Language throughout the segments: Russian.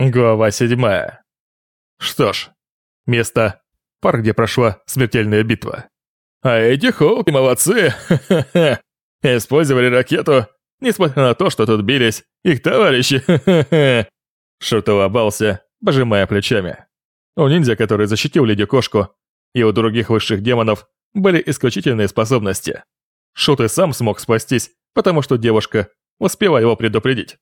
Глава седьмая. Что ж, место – парк, где прошла смертельная битва. А эти Хоуки молодцы, ха-ха-ха. Использовали ракету, несмотря на то, что тут бились их товарищи, ха-ха-ха. Пожимая плечами. У ниндзя, который защитил леди-кошку, и у других высших демонов были исключительные способности. Шут и сам смог спастись, потому что девушка успела его предупредить.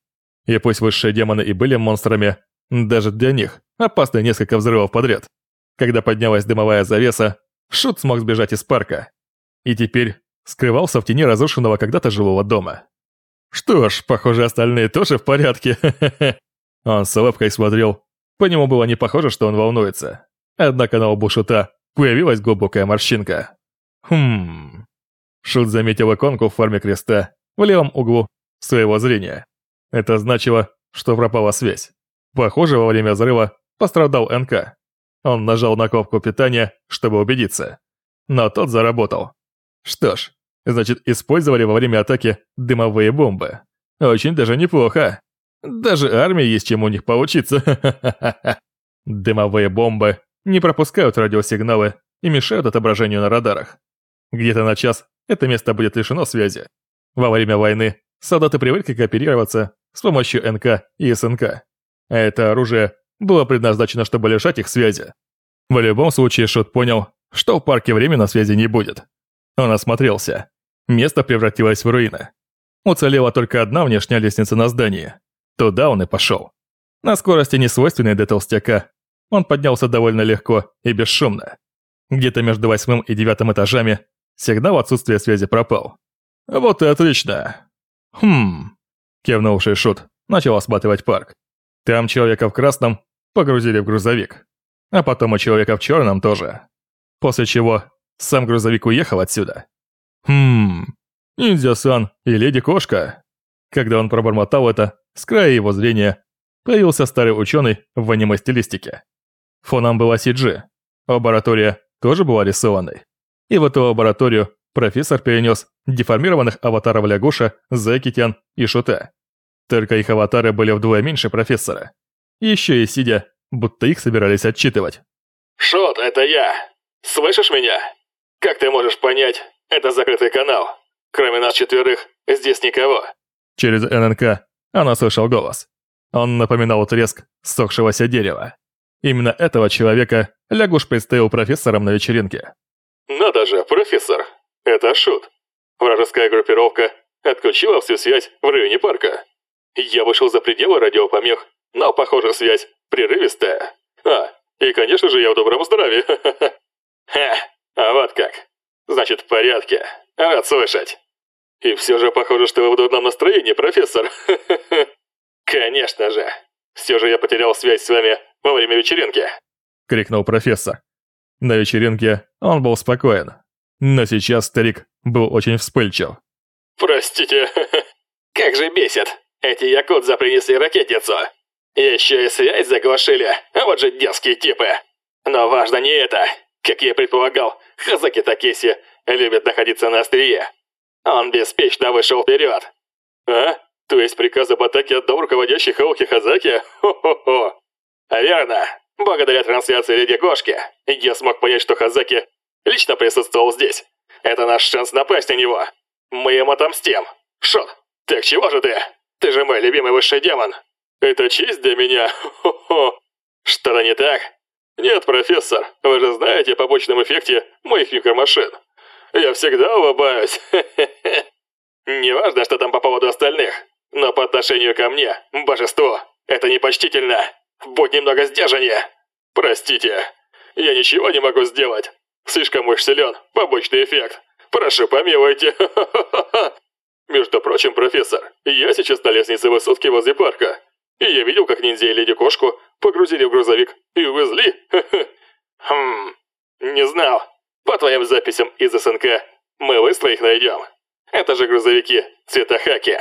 И пусть высшие демоны и были монстрами, даже для них опасно несколько взрывов подряд. Когда поднялась дымовая завеса, Шут смог сбежать из парка. И теперь скрывался в тени разрушенного когда-то жилого дома. Что ж, похоже, остальные тоже в порядке. Он с улыбкой смотрел. По нему было не похоже, что он волнуется. Однако на лбу Шута появилась глубокая морщинка. Хм. Шут заметил иконку в форме креста в левом углу своего зрения. Это значило, что пропала связь. Похоже, во время взрыва пострадал НК. Он нажал на кнопку питания, чтобы убедиться. Но тот заработал. Что ж, значит, использовали во время атаки дымовые бомбы. Очень даже неплохо. Даже армии есть чем у них поучиться. Дымовые бомбы не пропускают радиосигналы и мешают отображению на радарах. Где-то на час это место будет лишено связи. Во время войны солдаты привыкли кооперироваться с помощью НК и СНК. А это оружие было предназначено, чтобы лишать их связи. В любом случае, Шут понял, что в парке временно связи не будет. Он осмотрелся. Место превратилось в руины. Уцелела только одна внешняя лестница на здании. Туда он и пошел. На скорости, не свойственной для толстяка, он поднялся довольно легко и бесшумно. Где-то между восьмым и девятым этажами сигнал отсутствия связи пропал. Вот и отлично. «Хм...» – кивнувший Шут начал осматривать парк. Там человека в красном погрузили в грузовик. А потом и человека в черном тоже. После чего сам грузовик уехал отсюда. Хм... Ниндзя-сан и леди-кошка. Когда он пробормотал это, с края его зрения появился старый ученый в аниме-стилистике. Фоном была CG. Лаборатория тоже была рисованной. И в эту лабораторию профессор перенес деформированных аватаров Лягуша, Зэкитян и Шута. Только их аватары были вдвое меньше профессора. Еще и сидя, будто их собирались отчитывать. «Шот, это я! Слышишь меня? Как ты можешь понять, это закрытый канал. Кроме нас четверых, здесь никого». Через ННК она слышал голос. Он напоминал треск сохшегося дерева. Именно этого человека Лягуш представил профессором на вечеринке. «Надо же, профессор, это шут. Вражеская группировка отключила всю связь в районе парка. Я вышел за пределы радиопомех, но, похоже, связь прерывистая. А, и, конечно же, я в добром здравии. Ха, а вот как. Значит, в порядке. Рад слышать. И все же похоже, что вы в дурном настроении, профессор. Конечно же. Все же я потерял связь с вами во время вечеринки. Крикнул профессор. На вечеринке он был спокоен, но сейчас старик был очень вспыльчив. «Простите, как же бесит! Эти якудза принесли ракетницу! Еще и связь заглушили, вот же детские типы! Но важно не это! Как я предполагал, Хазаки Такеси любит находиться на острие. Он беспечно вышел вперед. А? То есть приказ об атаке отдал руководящий Хаухи Хазаки? Хо-хо-хо! Верно! Благодаря трансляции Леди Кошки, я смог понять, что Хазаки лично присутствовал здесь. Это наш шанс напасть на него. Мы им отомстим. Шот, так чего же ты? Ты же мой любимый высший демон. Это честь для меня. Что-то не так? Нет, профессор, вы же знаете о побочном эффекте моих микромашин. Я всегда улыбаюсь. Неважно, что там по поводу остальных, но по отношению ко мне, божество, это непочтительно. Будь немного сдержаннее. Простите, я ничего не могу сделать. Слишком уж силен побочный эффект. Прошу, помилуйте. Между прочим, профессор, я сейчас на лестнице высотки возле парка. И я видел, как ниндзя и леди-кошку погрузили в грузовик и увезли. Хм, не знал. По твоим записям из СНК мы быстро их найдем. Это же грузовики цвета хаки.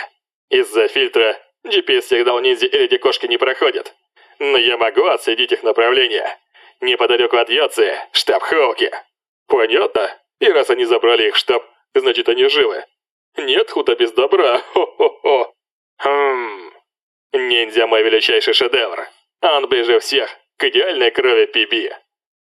Из-за фильтра GPS-сигнал ниндзя и леди-кошки не проходит. Но я могу отследить их направление. Неподалеку от Яции штаб Хоуки. Понятно? И раз они забрали их штаб, значит они живы. Нет худа без добра. Хо-хо-хо. Хм. Ниндзя мой величайший шедевр. Он ближе всех к идеальной крови Пиби.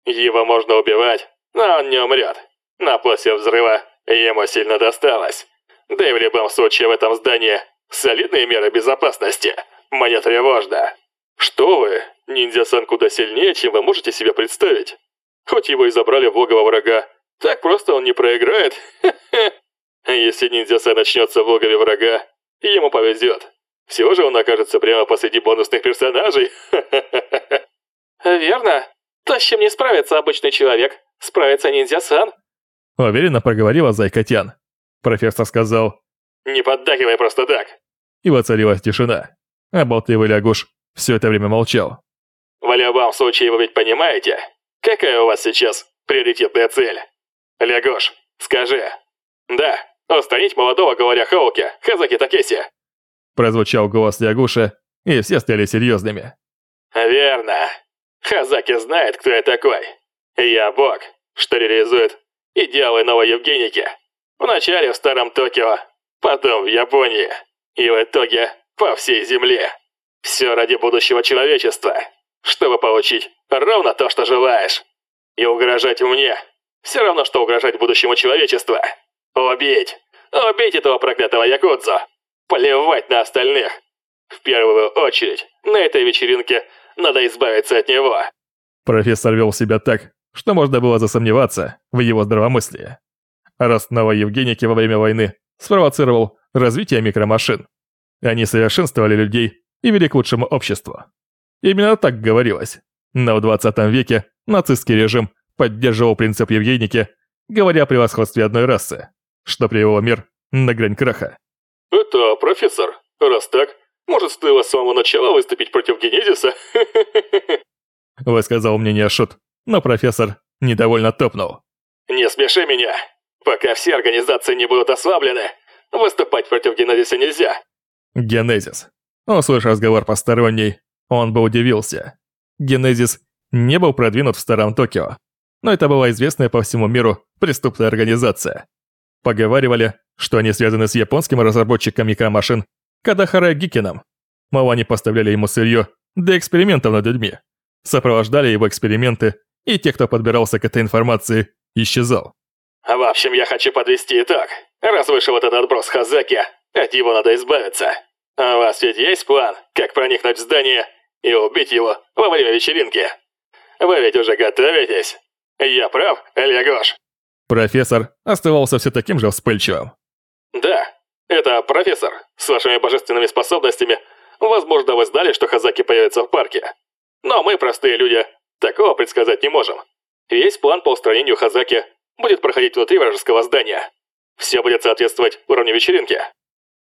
Его можно убивать, но он не умрет. Но после взрыва ему сильно досталось. Да и в любом случае в этом здании солидные меры безопасности. Мне тревожно. Что вы, ниндзя-сан куда сильнее, чем вы можете себе представить. Хоть его и забрали в логово врага, так просто он не проиграет. Если ниндзя-сан начнется в логове врага, ему повезет. Всего же он окажется прямо посреди бонусных персонажей. Верно. То, с чем не справится обычный человек, справится ниндзя-сан. Уверенно проговорила Зайка Тян. Профессор сказал «Не поддакивай просто так». И воцарилась тишина. А болтливый лягуш все это время молчал. В любом случае вы ведь понимаете, какая у вас сейчас приоритетная цель? Лягуш, скажи. Да, устранить молодого говоря Хоуки, Хазаки Такеси. Прозвучал голос лягуша, и все стали серьезными. Верно. Хазаки знает, кто я такой. Я бог, что реализует идеалы новой Евгеники. Вначале в старом Токио, потом в Японии, и в итоге по всей земле. Все ради будущего человечества, чтобы получить ровно то, что желаешь. И угрожать мне все равно, что угрожать будущему человечеству. Убить! Убить этого проклятого Якудзу! Плевать на остальных! В первую очередь, на этой вечеринке надо избавиться от него. Профессор вел себя так, что можно было засомневаться в его здравомыслии. Рост новой Евгеники во время войны спровоцировал развитие микромашин. Они совершенствовали людей и вели к лучшему обществу. Именно так говорилось. Но в 20 веке нацистский режим поддерживал принцип Евгеники, говоря о превосходстве одной расы, что привело мир на грань краха. «Это профессор. Раз так, может, стоило с самого начала выступить против Генезиса?» Высказал мнение Шут, но профессор недовольно топнул. «Не смеши меня. Пока все организации не будут ослаблены, выступать против Генезиса нельзя». Генезис. Услышав разговор посторонний, он бы удивился. Генезис не был продвинут в старом Токио, но это была известная по всему миру преступная организация. Поговаривали, что они связаны с японским разработчиком микромашин Кадахара Гикином. Мол, они поставляли ему сырье для экспериментов над людьми, сопровождали его эксперименты, и те, кто подбирался к этой информации, исчезал. В общем, я хочу подвести итог. Раз вышел этот отброс Хазаки, от него надо избавиться. У вас ведь есть план, как проникнуть в здание и убить его во время вечеринки? Вы ведь уже готовитесь? Я прав, Лягош?» Профессор оставался все таким же вспыльчивым. «Да, это профессор. С вашими божественными способностями, возможно, вы знали, что Хазаки появится в парке. Но мы, простые люди, такого предсказать не можем. Весь план по устранению Хазаки будет проходить внутри вражеского здания. Все будет соответствовать уровню вечеринки».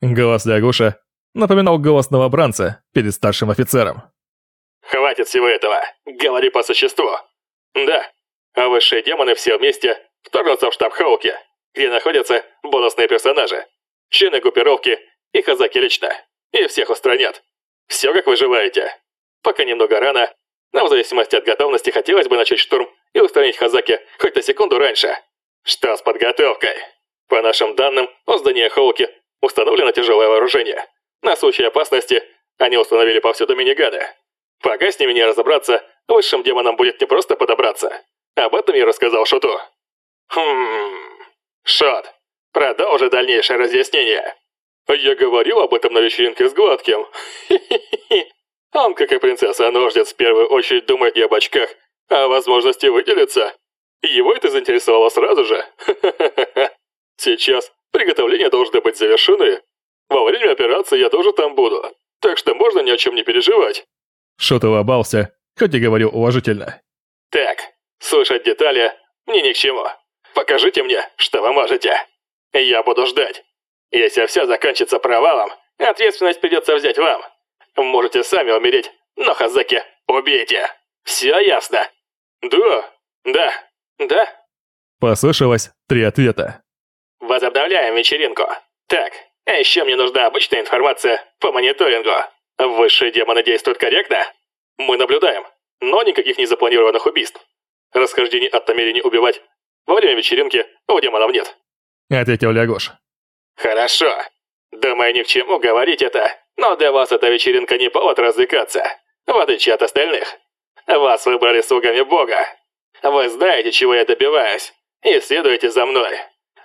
Голос Лягуша напоминал голос новобранца перед старшим офицером. «Хватит всего этого. Говори по существу. Да, а высшие демоны все вместе вторгнутся в штаб Хауки, где находятся бонусные персонажи, члены группировки и казаки лично, и всех устранят. Все как вы желаете. Пока немного рано, но в зависимости от готовности хотелось бы начать штурм и устранить Хазаки хоть на секунду раньше. Что с подготовкой? По нашим данным, у здания Хоуки установлено тяжелое вооружение. На случай опасности они установили повсюду миниганы. Пока с ними не разобраться, высшим демонам будет не просто подобраться. Об этом я рассказал Шуту. Хм... Шот, продолжи дальнейшее разъяснение. Я говорил об этом на вечеринке с Гладким. Он, как и принцесса-ножниц, в первую очередь думает не об очках, а о возможности выделиться. Его это заинтересовало сразу же. Сейчас приготовления должны быть завершены, во время операции я тоже там буду, так что можно ни о чем не переживать». Шот улыбался, хоть и говорил уважительно. «Так, слышать детали мне ни к чему. Покажите мне, что вы можете. Я буду ждать. Если все закончится провалом, ответственность придется взять вам. Можете сами умереть, но Хазаки убейте. Все ясно?» «Да, да, да». Послышалось три ответа. «Возобновляем вечеринку. Так, а еще мне нужна обычная информация по мониторингу. Высшие демоны действуют корректно? Мы наблюдаем, но никаких незапланированных убийств. Расхождений от намерений убивать во время вечеринки у демонов нет. Ответил Лягуш. Хорошо. Думаю, ни к чему говорить это, но для вас эта вечеринка не повод развлекаться. в отличие от остальных. Вас выбрали слугами Бога. Вы знаете, чего я добиваюсь, и следуете за мной.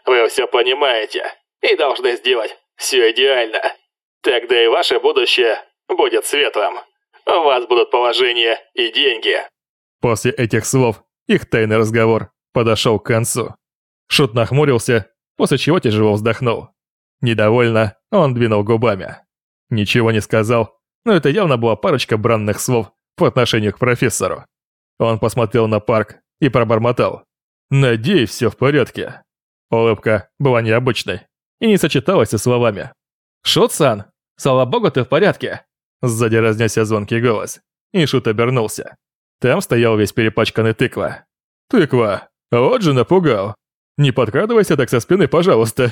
Вы все понимаете и должны сделать все идеально. Тогда и ваше будущее будет светлым. У вас будут положение и деньги». После этих слов их тайный разговор подошел к концу. Шут нахмурился, после чего тяжело вздохнул. Недовольно он двинул губами. Ничего не сказал, но это явно была парочка бранных слов по отношению к профессору. Он посмотрел на парк и пробормотал. «Надеюсь, все в порядке». Улыбка была необычной и не сочеталась со словами. «Шут-сан, слава богу, ты в порядке!» Сзади разнесся звонкий голос, и Шут обернулся. Там стоял весь перепачканный тыква. «Тыква, вот же напугал! Не подкрадывайся так со спины, пожалуйста!»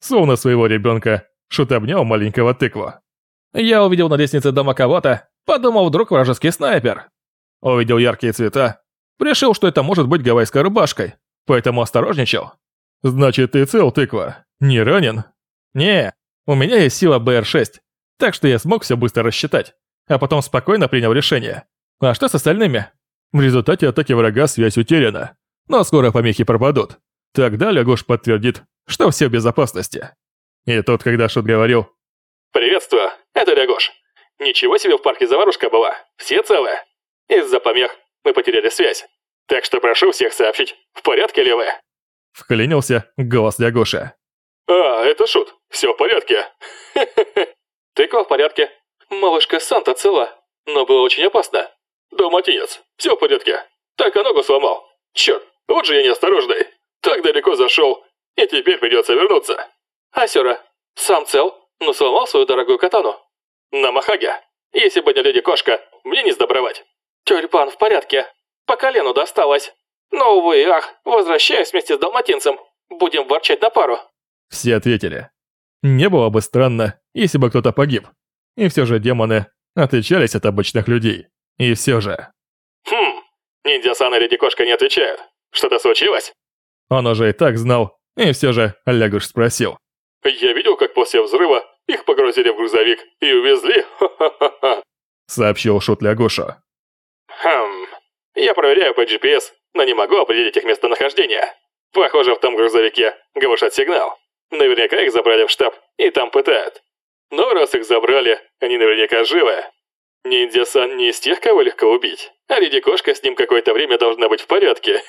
Словно своего ребенка, Шут обнял маленького тыкву. Я увидел на лестнице дома кого-то, подумал, вдруг вражеский снайпер. Увидел яркие цвета, решил, что это может быть гавайской рубашкой, поэтому осторожничал. «Значит, ты цел, тыква? Не ранен?» «Не, у меня есть сила БР-6, так что я смог все быстро рассчитать, а потом спокойно принял решение. А что с остальными?» В результате атаки врага связь утеряна, но скоро помехи пропадут. Тогда Лягуш подтвердит, что все в безопасности. И тут, когда Шут говорил «Приветствую, это Лягуш. Ничего себе в парке заварушка была, все целы. Из-за помех мы потеряли связь, так что прошу всех сообщить, в порядке ли вы?» Вклинился голос Лягуша. «А, это Шут, все в порядке. Тыква в порядке. Малышка Санта цела, но было очень опасно. Далматинец, все в порядке. Только ногу сломал. Черт, вот же я неосторожный. Так далеко зашел, и теперь придется вернуться. Асера, сам цел, но сломал свою дорогую катану. На Махаге. Если бы не леди-кошка, мне не сдобровать. Тюльпан в порядке. По колену досталось. Но, увы ах, возвращаюсь вместе с далматинцем. Будем ворчать на пару. Все ответили. Не было бы странно, если бы кто-то погиб. И все же демоны отличались от обычных людей. И все же... Хм, ниндзя-сан и леди-кошка не отвечают. Что-то случилось? Он уже и так знал, и все же Лягуш спросил. Я видел, как после взрыва их погрузили в грузовик и увезли, ха-ха-ха. Сообщил Шут Лягушу. Хм, я проверяю по GPS, но не могу определить их местонахождение. Похоже, в том грузовике глушат сигнал. Наверняка их забрали в штаб и там пытают. Но раз их забрали, они наверняка живы. Ниндзя-сан не из тех, кого легко убить. А леди-кошка с ним какое-то время должна быть в порядке.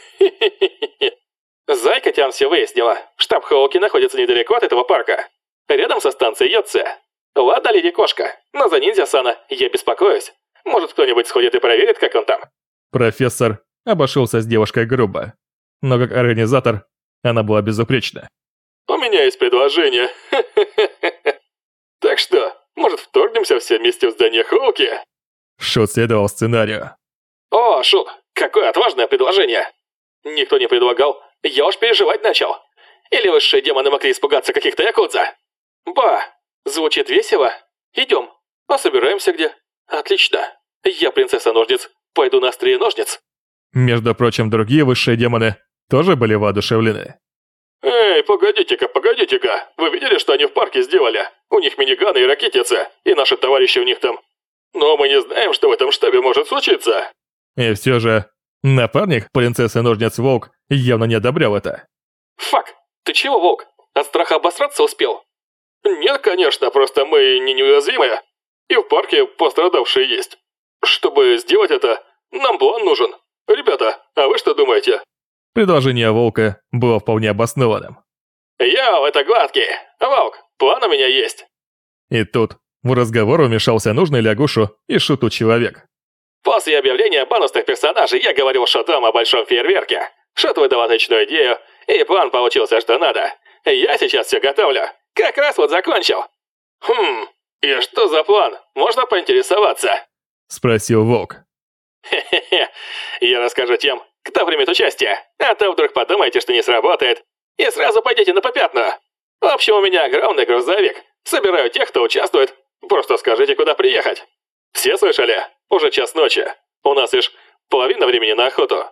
Зайка Тян все выяснила. Штаб Хоуки находится недалеко от этого парка. Рядом со станцией Йоце. Ладно, леди-кошка, но за ниндзя-сана я беспокоюсь. Может, кто-нибудь сходит и проверит, как он там? Профессор обошелся с девушкой грубо. Но как организатор, она была безупречна. У меня есть предложение. Так что, может, вторгнемся все вместе в здание Хоуки? Шут следовал сценарию. О, Шут, какое отважное предложение. Никто не предлагал, я уж переживать начал. Или высшие демоны могли испугаться каких-то якудза? Ба, звучит весело. Идем. А собираемся где? Отлично. Я принцесса-ножниц. Пойду на острие ножниц. Между прочим, другие высшие демоны тоже были воодушевлены. Эй, погодите-ка, погодите-ка. Вы видели, что они в парке сделали? У них миниганы и ракетицы, и наши товарищи у них там. Но мы не знаем, что в этом штабе может случиться. И все же, напарник принцессы Ножниц Волк явно не одобрял это. Фак, ты чего, Волк? От страха обосраться успел? Нет, конечно, просто мы не неуязвимые. И в парке пострадавшие есть. Чтобы сделать это, нам план нужен. Ребята, а вы что думаете? Предложение Волка было вполне обоснованным. Йоу, это Гладкий. Волк, план у меня есть. И тут в разговор вмешался нужный Лягушу и Шуту человек. После объявления бонусных персонажей я говорил Шутам о большом фейерверке. Шут выдал отличную идею, и план получился что надо. Я сейчас все готовлю. Как раз вот закончил. Хм, и что за план? Можно поинтересоваться? Спросил Волк. Хе-хе-хе, я расскажу тем, кто примет участие, а то вдруг подумаете, что не сработает, и сразу пойдете на попятную. В общем, у меня огромный грузовик. Собираю тех, кто участвует. Просто скажите, куда приехать. Все слышали? Уже час ночи. У нас лишь половина времени на охоту.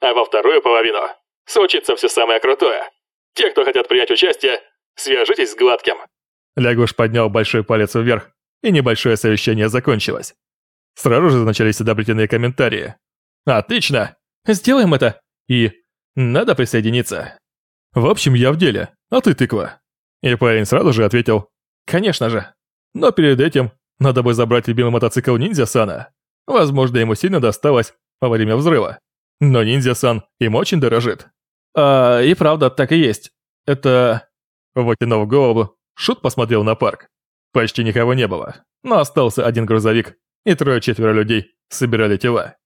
А во вторую половину случится все самое крутое. Те, кто хотят принять участие, свяжитесь с Гладким. Лягуш поднял большой палец вверх, и небольшое совещание закончилось. Сразу же начались одобрительные комментарии. «Отлично! Сделаем это! И надо присоединиться!» В общем, я в деле, а ты тыква. И парень сразу же ответил «Конечно же!» Но перед этим надо бы забрать любимый мотоцикл ниндзя-сана. Возможно, ему сильно досталось во время взрыва. Но ниндзя-сан им очень дорожит. А, и правда, так и есть. Это... Вытянув голову, Шут посмотрел на парк. Почти никого не было, но остался один грузовик, и трое-четверо людей собирали тела.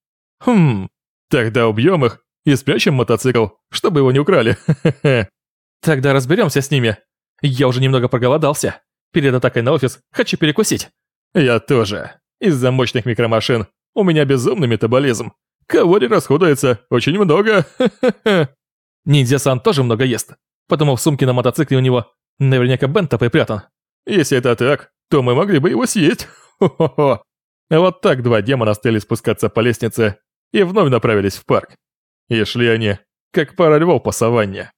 Хм, тогда убьем их и спрячем мотоцикл, чтобы его не украли. Тогда разберемся с ними. Я уже немного проголодался. Перед атакой на офис хочу перекусить. Я тоже. Из-за мощных микромашин у меня безумный метаболизм. Калорий расходуется очень много. Ниндзя-сан тоже много ест, потому в сумке на мотоцикле у него наверняка бента припрятан. Если это так, то мы могли бы его съесть. Хо-хо-хо. Вот так два демона стали спускаться по лестнице и вновь направились в парк. И шли они, как пара львов по саванне.